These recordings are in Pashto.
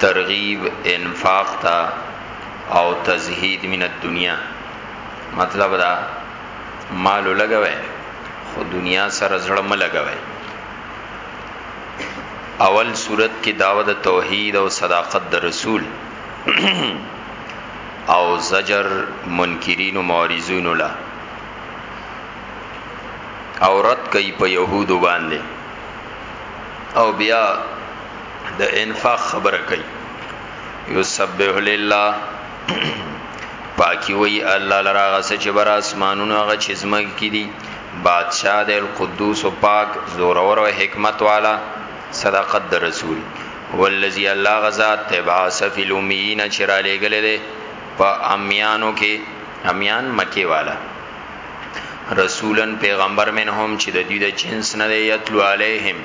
ترغیب انفاق تا او تزهید من الدنیا مطلب دا مال لګوي خو دنیا سره زړه م لګوي اول صورت کې داوود توحید او صداقت د رسول او زجر منکرین او معارضین له او رد کوي په يهودو باندې او بیا د انفاق خبره کوي یسبح لله پاکی وی الله لرا غس چې بر اسمانونو هغه چې زمګ کی دي بادشاہ د القدوس او پاک زور او حکمت والا صداقت د رسول والذي الله غزا تبعث فی الامیین چې را لګل دي په امیانو کې امیان مکی والا رسولن پیغمبر منهم چې د دې د جنس نه یتلو علیهم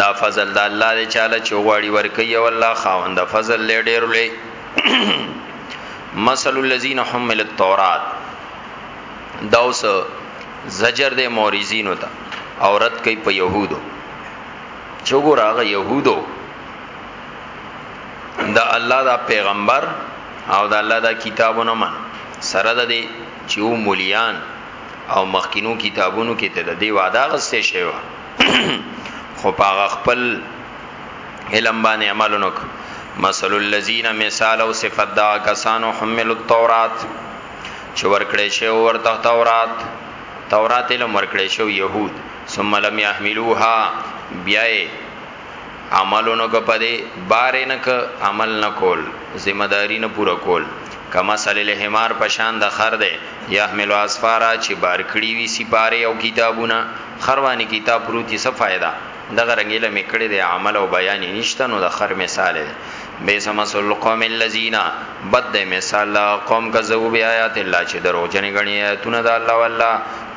دا فضل د الله دی چاله چوغړی ورکی او الله خاوند فضل لې ډېر لې مثل الذين حمل التوراۃ داوس زجر د مورزینو ته عورت کوي په يهودو چوغور هغه يهودو د الله دا پیغمبر او د الله دا کتابونه من سره د دې چې و مليان او مخکینو کتابونو کې ته د دې وعده غسته شوی خو پاغه خپل علم باندې عمل نک مثل الذين مثال او صفات دا کسانو حمل التوراۃ چې ورکړې شی ورته تورات تورات علم ورکړې شو يهود ثم لم يحملوها بیا عملونو که پدې بار نه ک عمل نه کول ذمہ داری نه پوره کول کما صلی له حمار پشان د خر ده یحمل اسفارا چې بار کړی وی سپاره او کتابونه خروانی کتاب پروتی څه فائدہ دغه رنګیله میکړه د عمل او بیان نشته نو د خر مثال ده بیس مسل قوم الذین بد مثال قوم کذو بی آیات الله چې درو جن غنی آیاتونه د الله والله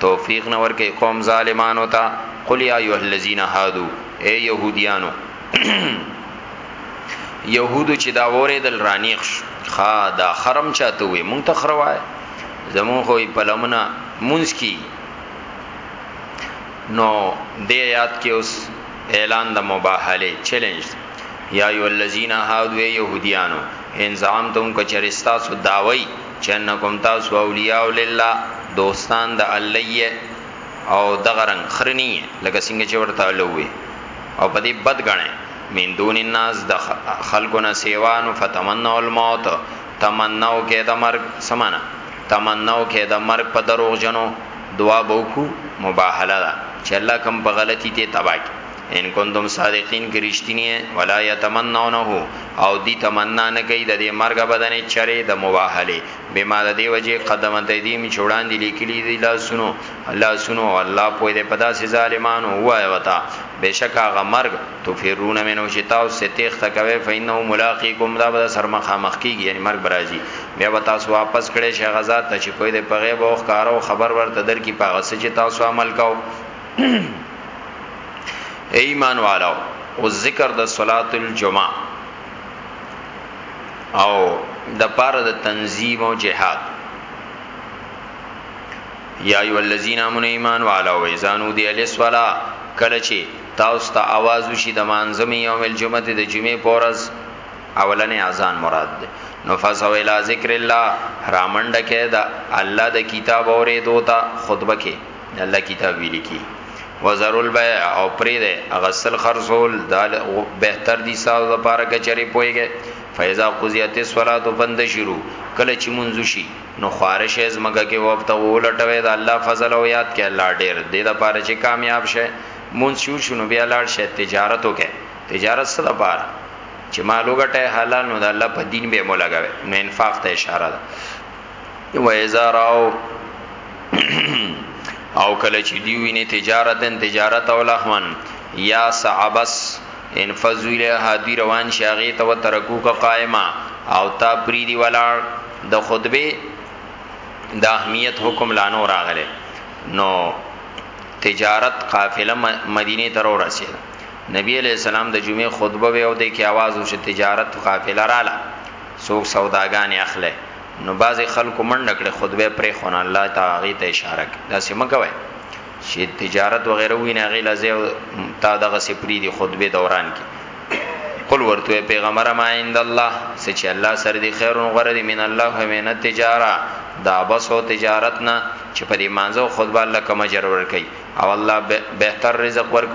توفیق نور کې قوم ظالمانو ته قل یا ایه الذین هادو اے يهوديانو يهودو چې دا وره دل رانیخ خا دا خرم چاته وي مونږ ته خروای زمون خو په لمنه مونږ کی نو د یاد کې اوس اعلان د مباهله چیلنج یا ایو الذین هادو یهودیانو ان زعمتم کچرستا سو داوی چنکم تاسو اولیاء لله دوستان د الله او دغه رنګ خره نه لکه څنګه چې ورته لوي او په دې بد غنه من دون الناس د خلقنا سیوان فتمنوا الموت تمنو کې د مرګ سمانه تمنو کې د مرګ په دروغ جنو دعا بوکو مباهله ده چې الله کوم په غلطي ته تباک ان کنتم صادقین کې رښتینی ولا یتمنونه او دی تمنا نه کوي د دې مرګ بدنې چره د مباهله بما د دی وجه قدمت ایدیم چوڑان دی لیکلی دی لا سنو الله سنو الله پوی دی پدا سی ظالمانو وای وتا بشکا غمرګ تو فیرون منو شتاو ستیخ تکوی فینو ملاقیکم دا بدا سرمخا مخ کیږي یعنی مرګ برازي بیا وتا سو واپس کړي شیخ غزاد ته چې پوی دی په غیب او ښکارو خبر ورته در کی پاغه چې تاسو عمل کاو ایمان والو او ذکر د صلات الجمعه او د پاره د تنظیم او جهاد یا ایو الذین امنوا ایمان والا و ایزانو دی الاسولا کله چې تاسو ته आवाज وشي د مانځمي یوم الجمعه د جمعې پورز اولنې اذان مراد ده نو فسو الی ذکر الله رامنډه کې دا الله د کتاب اورې دوتا خطبه کې الله کتاب ویل کی وزر البيع او پرې ده هغه سل خرصول دا بهتر دي ساز د پاره کې چری پويږي فیضا قضیت الصلاه بند شروع کله چې منځ شي نو خارش از مګه کې وخت ولټوي دا الله فضل او یاد کې الله ډېر دې د پاره چې کامیاب شي منځ شو شنو بیا لاړ شي تجارت وکړي تجارت سره د پاره چې مالوګټه حلال نو د الله په دین به مولګوي نو انفاق ته اشاره ده و اذا راو او کله چې دی ویني تجارتن تجارت او لهمن یا صعبس انفذو له هدی روان شاغه تو ترکو کا قائما او تا پری دی ولاړ د خطبه د اهمیت حکم لانو راغله نو تجارت قافله مدینه تر ورسید نبی علیہ السلام د جمعې خطبه وی او د کی आवाज وش تجارت قافله رااله سوق سوداګان اخله نو بعضی خلکو منډه کړې خطبه پرې خون الله تعالی ته اشاره کړه دا سم کوي چې تجارت وغیرہ وینه غیله زه تا دغه سپری دی خطبه دوران کې قل ورته پیغمبر ما عند الله سچ الله سر دی خیر او غره دی من الله همینه تجاره دا بس او تجارت نه چې په دې مانزه خطبه الله کوم اجر ورکي او الله بهتر رزق ورکو